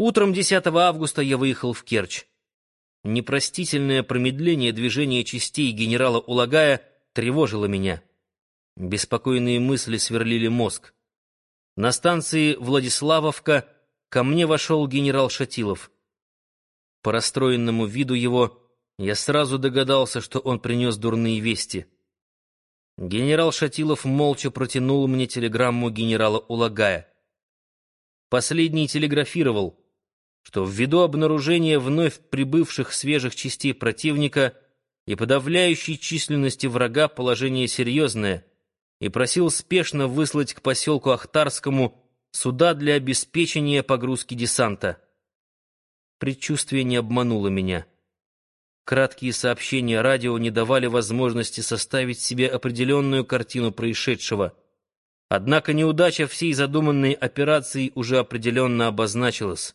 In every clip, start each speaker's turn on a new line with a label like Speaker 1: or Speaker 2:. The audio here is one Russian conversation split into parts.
Speaker 1: Утром 10 августа я выехал в Керчь. Непростительное промедление движения частей генерала Улагая тревожило меня. Беспокойные мысли сверлили мозг. На станции Владиславовка ко мне вошел генерал Шатилов. По расстроенному виду его я сразу догадался, что он принес дурные вести. Генерал Шатилов молча протянул мне телеграмму генерала Улагая. Последний телеграфировал — что ввиду обнаружения вновь прибывших свежих частей противника и подавляющей численности врага положение серьезное, и просил спешно выслать к поселку Ахтарскому суда для обеспечения погрузки десанта. Предчувствие не обмануло меня. Краткие сообщения радио не давали возможности составить себе определенную картину происшедшего. Однако неудача всей задуманной операции уже определенно обозначилась.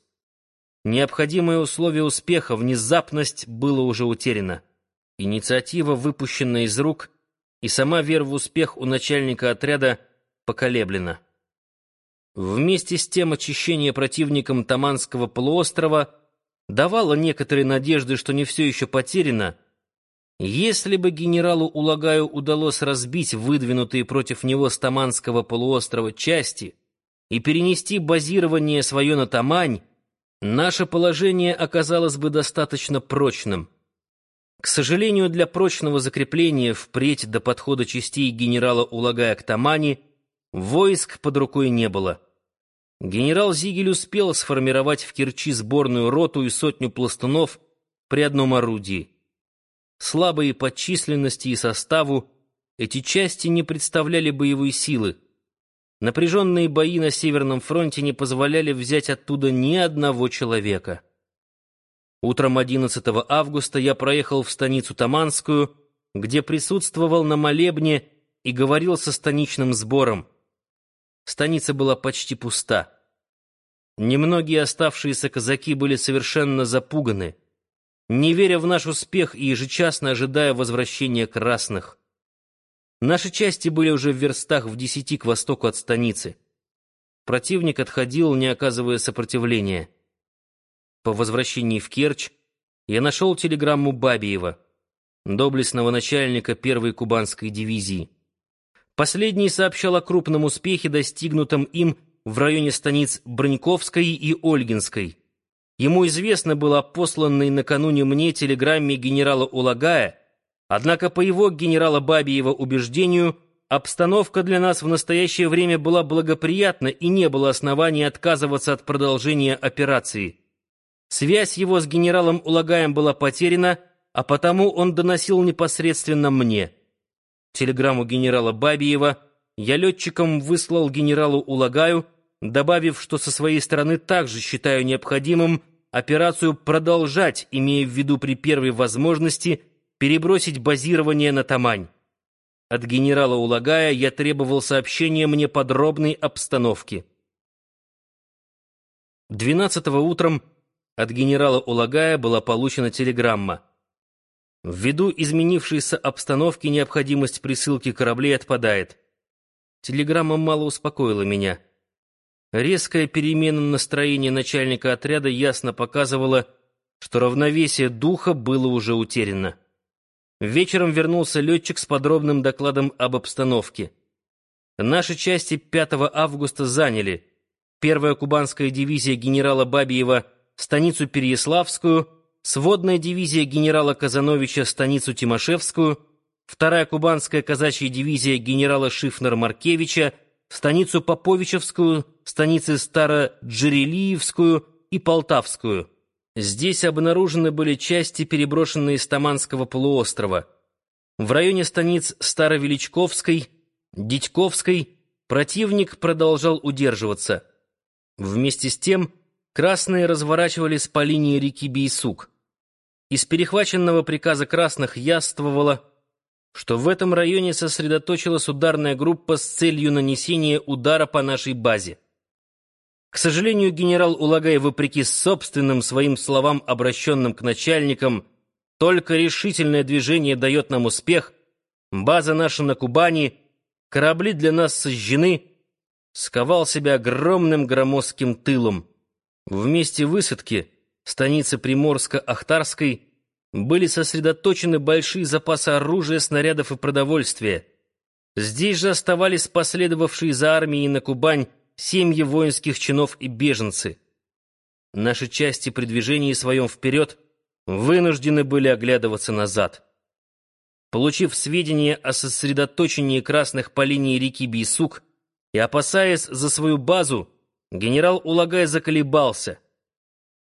Speaker 1: Необходимое условие успеха, внезапность, было уже утеряно. Инициатива выпущена из рук, и сама вера в успех у начальника отряда поколеблена. Вместе с тем очищение противником Таманского полуострова давало некоторые надежды, что не все еще потеряно. Если бы генералу Улагаю удалось разбить выдвинутые против него с Таманского полуострова части и перенести базирование свое на Тамань, наше положение оказалось бы достаточно прочным. К сожалению, для прочного закрепления впредь до подхода частей генерала Улагая к Тамани войск под рукой не было. Генерал Зигель успел сформировать в Керчи сборную роту и сотню пластунов при одном орудии. Слабые по численности и составу, эти части не представляли боевой силы. Напряженные бои на Северном фронте не позволяли взять оттуда ни одного человека. Утром 11 августа я проехал в станицу Таманскую, где присутствовал на молебне и говорил со станичным сбором. Станица была почти пуста. Немногие оставшиеся казаки были совершенно запуганы, не веря в наш успех и ежечасно ожидая возвращения красных. Наши части были уже в верстах в десяти к востоку от станицы. Противник отходил, не оказывая сопротивления. По возвращении в Керчь я нашел телеграмму Бабиева, доблестного начальника первой кубанской дивизии. Последний сообщал о крупном успехе, достигнутом им в районе станиц Броньковской и Ольгинской. Ему известно было о посланной накануне мне телеграмме генерала Улагая, Однако, по его генерала Бабиева убеждению, обстановка для нас в настоящее время была благоприятна и не было оснований отказываться от продолжения операции. Связь его с генералом Улагаем была потеряна, а потому он доносил непосредственно мне. Телеграмму генерала Бабиева я летчиком выслал генералу Улагаю, добавив, что со своей стороны также считаю необходимым операцию продолжать, имея в виду при первой возможности – перебросить базирование на Тамань. От генерала Улагая я требовал сообщения мне подробной обстановки. 12 утром от генерала Улагая была получена телеграмма. Ввиду изменившейся обстановки необходимость присылки кораблей отпадает. Телеграмма мало успокоила меня. Резкая перемена настроения начальника отряда ясно показывала, что равновесие духа было уже утеряно. Вечером вернулся летчик с подробным докладом об обстановке. Наши части 5 августа заняли первая кубанская дивизия генерала Бабиева станицу Переяславскую, сводная дивизия генерала Казановича станицу Тимошевскую, вторая кубанская казачья дивизия генерала Шифнер-Маркевича станицу Поповичевскую, станицы Старо-Джерелиевскую и Полтавскую. Здесь обнаружены были части, переброшенные с Таманского полуострова. В районе станиц Старовеличковской, Дитьковской противник продолжал удерживаться. Вместе с тем красные разворачивались по линии реки Бейсук. Из перехваченного приказа красных яствовало, что в этом районе сосредоточилась ударная группа с целью нанесения удара по нашей базе. К сожалению, генерал Улагай, вопреки собственным своим словам, обращенным к начальникам, только решительное движение дает нам успех, база наша на Кубани, корабли для нас сожжены, сковал себя огромным громоздким тылом. В месте высадки, станицы Приморско-Ахтарской, были сосредоточены большие запасы оружия, снарядов и продовольствия. Здесь же оставались последовавшие за армией на Кубань семьи воинских чинов и беженцы. Наши части при движении своем вперед вынуждены были оглядываться назад. Получив сведения о сосредоточении красных по линии реки Бийсук и опасаясь за свою базу, генерал Улагай заколебался —